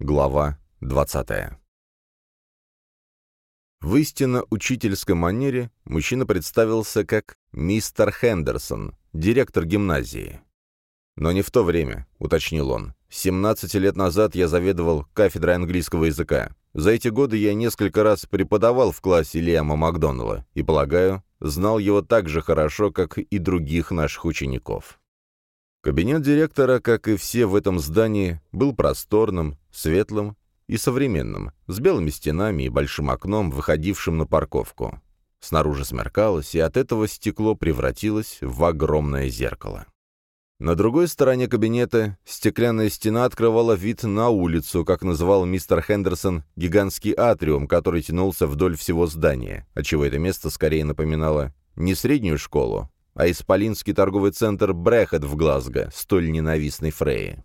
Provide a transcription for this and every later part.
Глава 20 В истинно учительской манере мужчина представился как мистер Хендерсон, директор гимназии. «Но не в то время», — уточнил он. «17 лет назад я заведовал кафедрой английского языка. За эти годы я несколько раз преподавал в классе Лиама Макдоналла и, полагаю, знал его так же хорошо, как и других наших учеников». Кабинет директора, как и все в этом здании, был просторным, светлым и современным, с белыми стенами и большим окном, выходившим на парковку. Снаружи смеркалось, и от этого стекло превратилось в огромное зеркало. На другой стороне кабинета стеклянная стена открывала вид на улицу, как называл мистер Хендерсон, гигантский атриум, который тянулся вдоль всего здания, отчего это место скорее напоминало не среднюю школу, а исполинский торговый центр Брехет в Глазго, столь ненавистный Фрейе.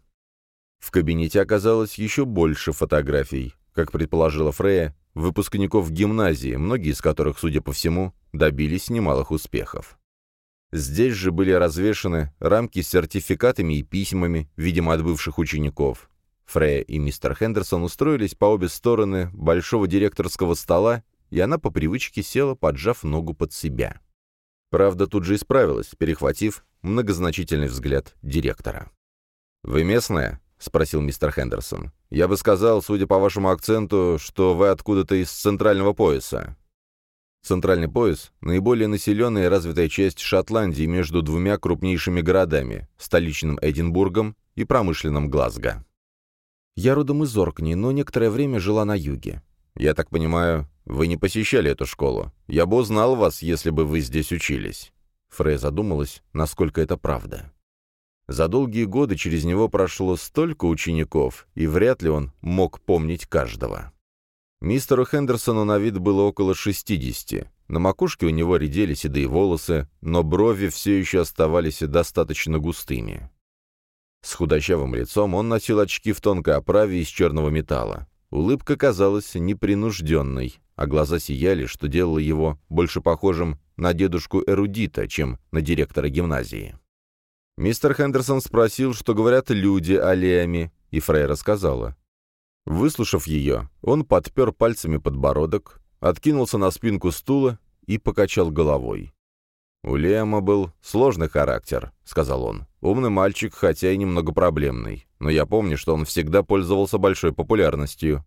В кабинете оказалось еще больше фотографий, как предположила Фрея, выпускников гимназии, многие из которых, судя по всему, добились немалых успехов. Здесь же были развешаны рамки с сертификатами и письмами, видимо, от бывших учеников. Фрея и мистер Хендерсон устроились по обе стороны большого директорского стола, и она по привычке села, поджав ногу под себя. Правда, тут же исправилась, перехватив многозначительный взгляд директора. «Вы местная?» — спросил мистер Хендерсон. «Я бы сказал, судя по вашему акценту, что вы откуда-то из центрального пояса». Центральный пояс — наиболее населенная и развитая часть Шотландии между двумя крупнейшими городами — столичным Эдинбургом и промышленным Глазго. «Я родом из Оркни, но некоторое время жила на юге. Я так понимаю, вы не посещали эту школу. Я бы узнал вас, если бы вы здесь учились». Фрей задумалась, насколько это правда. За долгие годы через него прошло столько учеников, и вряд ли он мог помнить каждого. Мистеру Хендерсону на вид было около 60. На макушке у него редели седые волосы, но брови все еще оставались достаточно густыми. С худощавым лицом он носил очки в тонкой оправе из черного металла. Улыбка казалась непринужденной, а глаза сияли, что делало его больше похожим на дедушку-эрудита, чем на директора гимназии. Мистер Хендерсон спросил, что говорят люди о Леаме, и Фрей рассказала. Выслушав ее, он подпер пальцами подбородок, откинулся на спинку стула и покачал головой. «У Лема был сложный характер», — сказал он. «Умный мальчик, хотя и немного проблемный. Но я помню, что он всегда пользовался большой популярностью».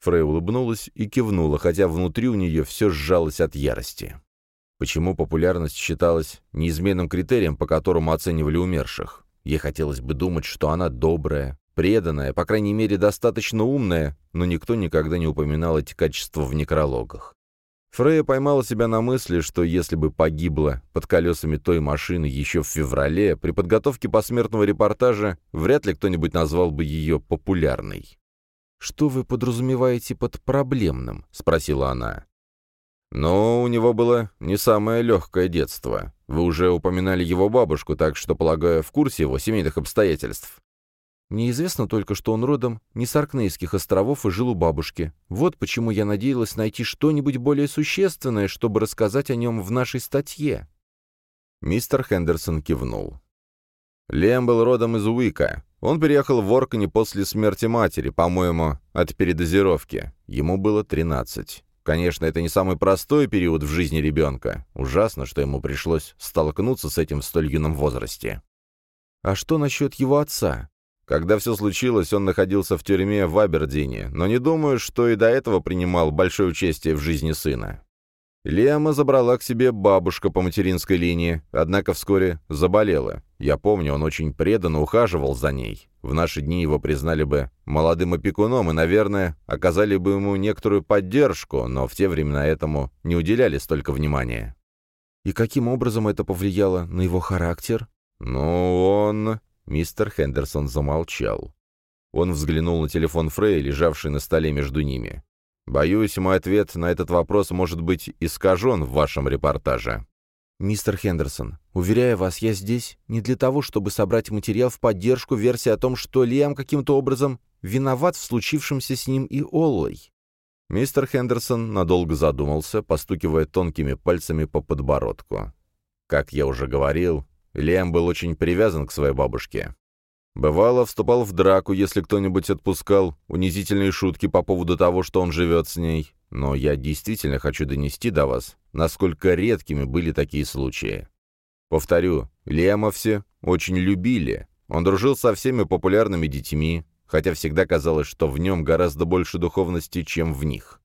Фрей улыбнулась и кивнула, хотя внутри у нее все сжалось от ярости. Почему популярность считалась неизменным критерием, по которому оценивали умерших? Ей хотелось бы думать, что она добрая, преданная, по крайней мере, достаточно умная, но никто никогда не упоминал эти качества в некрологах. Фрея поймала себя на мысли, что если бы погибла под колесами той машины еще в феврале, при подготовке посмертного репортажа вряд ли кто-нибудь назвал бы ее популярной. «Что вы подразумеваете под проблемным?» — спросила она. «Но у него было не самое легкое детство. Вы уже упоминали его бабушку, так что, полагаю, в курсе его семейных обстоятельств». Мне известно только, что он родом не с Аркнейских островов и жил у бабушки. Вот почему я надеялась найти что-нибудь более существенное, чтобы рассказать о нем в нашей статье». Мистер Хендерсон кивнул. Лем был родом из Уика. Он переехал в Оркани после смерти матери, по-моему, от передозировки. Ему было 13. Конечно, это не самый простой период в жизни ребенка. Ужасно, что ему пришлось столкнуться с этим в столь юном возрасте. «А что насчет его отца?» Когда все случилось, он находился в тюрьме в Абердине, но не думаю, что и до этого принимал большое участие в жизни сына. Лиама забрала к себе бабушка по материнской линии, однако вскоре заболела. Я помню, он очень преданно ухаживал за ней. В наши дни его признали бы молодым опекуном и, наверное, оказали бы ему некоторую поддержку, но в те времена этому не уделяли столько внимания. И каким образом это повлияло на его характер? Ну, он... Мистер Хендерсон замолчал. Он взглянул на телефон Фрей, лежавший на столе между ними. «Боюсь, мой ответ на этот вопрос может быть искажен в вашем репортаже». «Мистер Хендерсон, уверяю вас, я здесь не для того, чтобы собрать материал в поддержку версии о том, что Лиам каким-то образом виноват в случившемся с ним и Оллой». Мистер Хендерсон надолго задумался, постукивая тонкими пальцами по подбородку. «Как я уже говорил, Лиам был очень привязан к своей бабушке. Бывало, вступал в драку, если кто-нибудь отпускал унизительные шутки по поводу того, что он живет с ней. Но я действительно хочу донести до вас, насколько редкими были такие случаи. Повторю, Лема все очень любили. Он дружил со всеми популярными детьми, хотя всегда казалось, что в нем гораздо больше духовности, чем в них.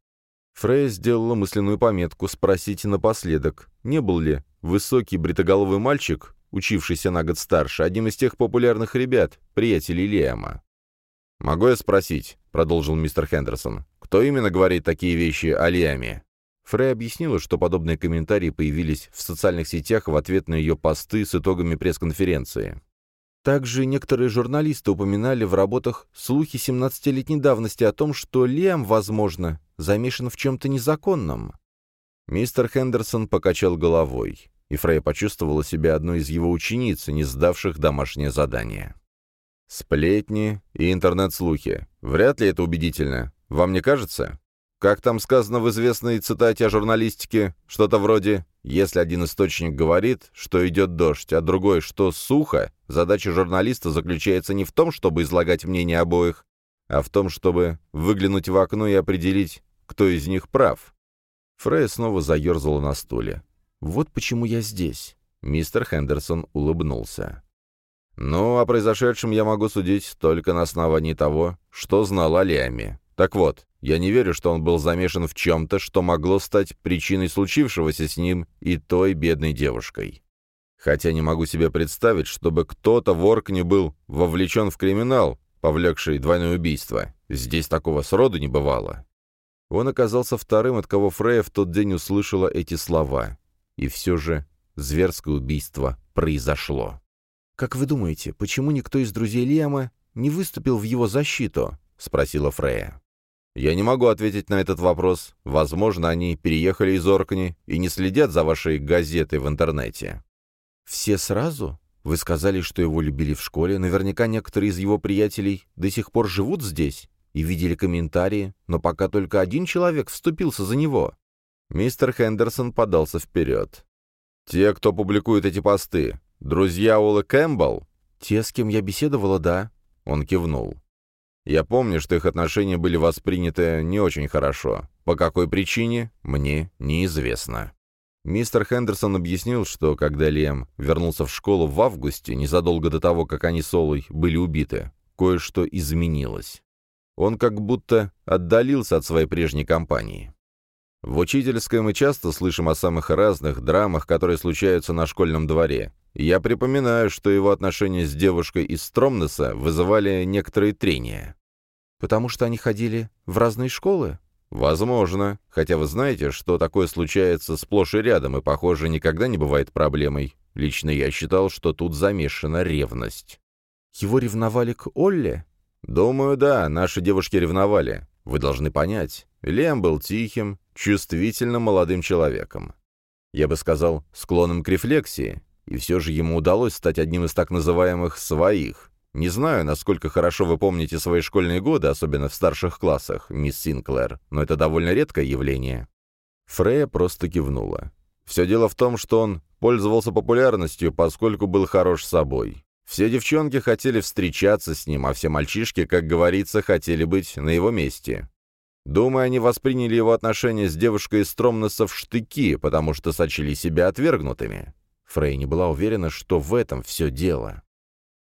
Фрейя сделала мысленную пометку спросить напоследок, не был ли высокий бритоголовый мальчик, учившийся на год старше, одним из тех популярных ребят, приятелей Лиама. «Могу я спросить?» — продолжил мистер Хендерсон. «Кто именно говорит такие вещи о Лиаме?» Фрей объяснила, что подобные комментарии появились в социальных сетях в ответ на ее посты с итогами пресс-конференции. Также некоторые журналисты упоминали в работах слухи 17-летней давности о том, что Лиам, возможно, замешан в чем-то незаконном. Мистер Хендерсон покачал головой, и Фрей почувствовала себя одной из его учениц, не сдавших домашнее задание. Сплетни и интернет-слухи. Вряд ли это убедительно. Вам не кажется? Как там сказано в известной цитате о журналистике, что-то вроде «Если один источник говорит, что идет дождь, а другой, что сухо, задача журналиста заключается не в том, чтобы излагать мнение обоих, а в том, чтобы выглянуть в окно и определить, кто из них прав». Фрей снова заерзала на стуле. «Вот почему я здесь». Мистер Хендерсон улыбнулся. «Ну, о произошедшем я могу судить только на основании того, что знал о Лиаме. Так вот, я не верю, что он был замешан в чем-то, что могло стать причиной случившегося с ним и той бедной девушкой. Хотя не могу себе представить, чтобы кто-то в Оркне был вовлечен в криминал, повлекший двойное убийство. Здесь такого сроду не бывало. Он оказался вторым, от кого Фрея в тот день услышала эти слова. И все же зверское убийство произошло. «Как вы думаете, почему никто из друзей Лиама не выступил в его защиту?» — спросила Фрея. Я не могу ответить на этот вопрос. Возможно, они переехали из Оркни и не следят за вашей газетой в интернете. Все сразу? Вы сказали, что его любили в школе. Наверняка некоторые из его приятелей до сих пор живут здесь и видели комментарии, но пока только один человек вступился за него. Мистер Хендерсон подался вперед. «Те, кто публикует эти посты, друзья Уолла Кэмпбелл?» «Те, с кем я беседовала, да». Он кивнул. Я помню, что их отношения были восприняты не очень хорошо. По какой причине, мне неизвестно. Мистер Хендерсон объяснил, что когда Лем вернулся в школу в августе, незадолго до того, как они с Олой были убиты, кое-что изменилось. Он как будто отдалился от своей прежней компании. В учительской мы часто слышим о самых разных драмах, которые случаются на школьном дворе. Я припоминаю, что его отношения с девушкой из Стромнеса вызывали некоторые трения. Потому что они ходили в разные школы? Возможно. Хотя вы знаете, что такое случается сплошь и рядом, и, похоже, никогда не бывает проблемой. Лично я считал, что тут замешана ревность. Его ревновали к Олле? Думаю, да, наши девушки ревновали. Вы должны понять. Лем был тихим, чувствительным молодым человеком. Я бы сказал, склонным к рефлексии, и все же ему удалось стать одним из так называемых «своих». Не знаю, насколько хорошо вы помните свои школьные годы, особенно в старших классах, мисс Синклер, но это довольно редкое явление. Фрея просто кивнула. Все дело в том, что он пользовался популярностью, поскольку был хорош собой. Все девчонки хотели встречаться с ним, а все мальчишки, как говорится, хотели быть на его месте. Думаю, они восприняли его отношения с девушкой из Стромнеса в штыки, потому что сочли себя отвергнутыми. Фрей не была уверена, что в этом все дело.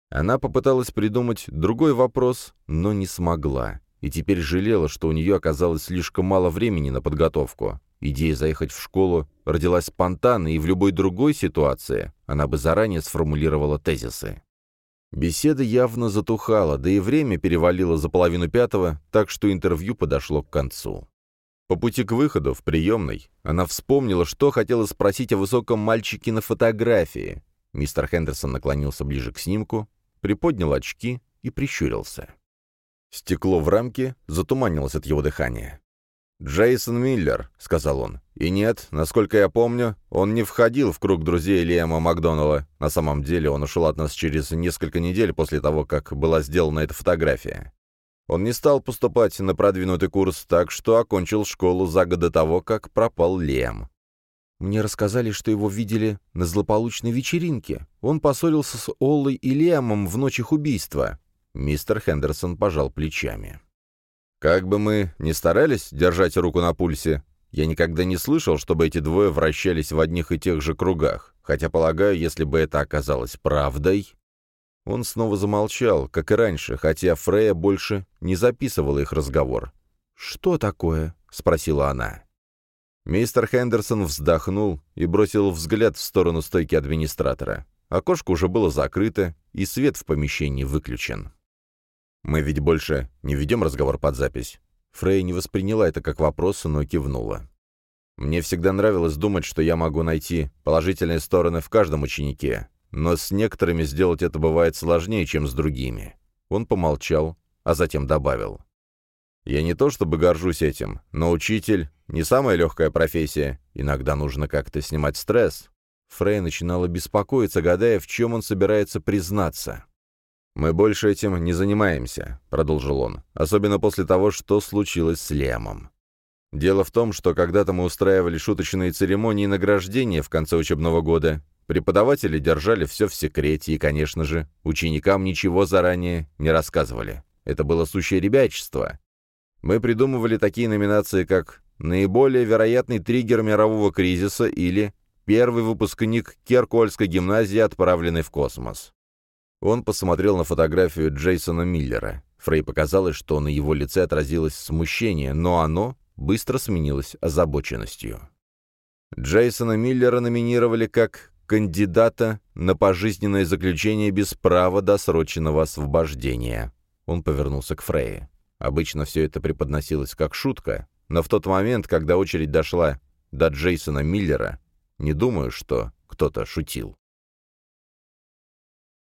Она попыталась придумать другой вопрос, но не смогла, и теперь жалела, что у нее оказалось слишком мало времени на подготовку. Идея заехать в школу родилась спонтанно, и в любой другой ситуации она бы заранее сформулировала тезисы. Беседа явно затухала, да и время перевалило за половину пятого, так что интервью подошло к концу. По пути к выходу, в приемной, она вспомнила, что хотела спросить о высоком мальчике на фотографии. Мистер Хендерсон наклонился ближе к снимку, приподнял очки и прищурился. Стекло в рамке затуманилось от его дыхания. «Джейсон Миллер», — сказал он. «И нет, насколько я помню, он не входил в круг друзей Лиэма Макдоналла. На самом деле он ушел от нас через несколько недель после того, как была сделана эта фотография. Он не стал поступать на продвинутый курс, так что окончил школу за год до того, как пропал Лем. Мне рассказали, что его видели на злополучной вечеринке. Он поссорился с Оллой и Лиамом в ночь их убийства». Мистер Хендерсон пожал плечами. «Как бы мы ни старались держать руку на пульсе, я никогда не слышал, чтобы эти двое вращались в одних и тех же кругах, хотя, полагаю, если бы это оказалось правдой...» Он снова замолчал, как и раньше, хотя Фрея больше не записывала их разговор. «Что такое?» — спросила она. Мистер Хендерсон вздохнул и бросил взгляд в сторону стойки администратора. Окошко уже было закрыто, и свет в помещении выключен. «Мы ведь больше не ведем разговор под запись». Фрей не восприняла это как вопрос, но кивнула. «Мне всегда нравилось думать, что я могу найти положительные стороны в каждом ученике, но с некоторыми сделать это бывает сложнее, чем с другими». Он помолчал, а затем добавил. «Я не то чтобы горжусь этим, но учитель — не самая легкая профессия. Иногда нужно как-то снимать стресс». Фрей начинала беспокоиться, гадая, в чем он собирается признаться. «Мы больше этим не занимаемся», — продолжил он, «особенно после того, что случилось с Лемом. Дело в том, что когда-то мы устраивали шуточные церемонии награждения в конце учебного года. Преподаватели держали все в секрете и, конечно же, ученикам ничего заранее не рассказывали. Это было сущее ребячество. Мы придумывали такие номинации, как «Наиболее вероятный триггер мирового кризиса» или «Первый выпускник Керкольской гимназии, отправленный в космос». Он посмотрел на фотографию Джейсона Миллера. Фрей показалось, что на его лице отразилось смущение, но оно быстро сменилось озабоченностью. Джейсона Миллера номинировали как кандидата на пожизненное заключение без права досрочного освобождения. Он повернулся к Фрейе. Обычно все это преподносилось как шутка, но в тот момент, когда очередь дошла до Джейсона Миллера, не думаю, что кто-то шутил.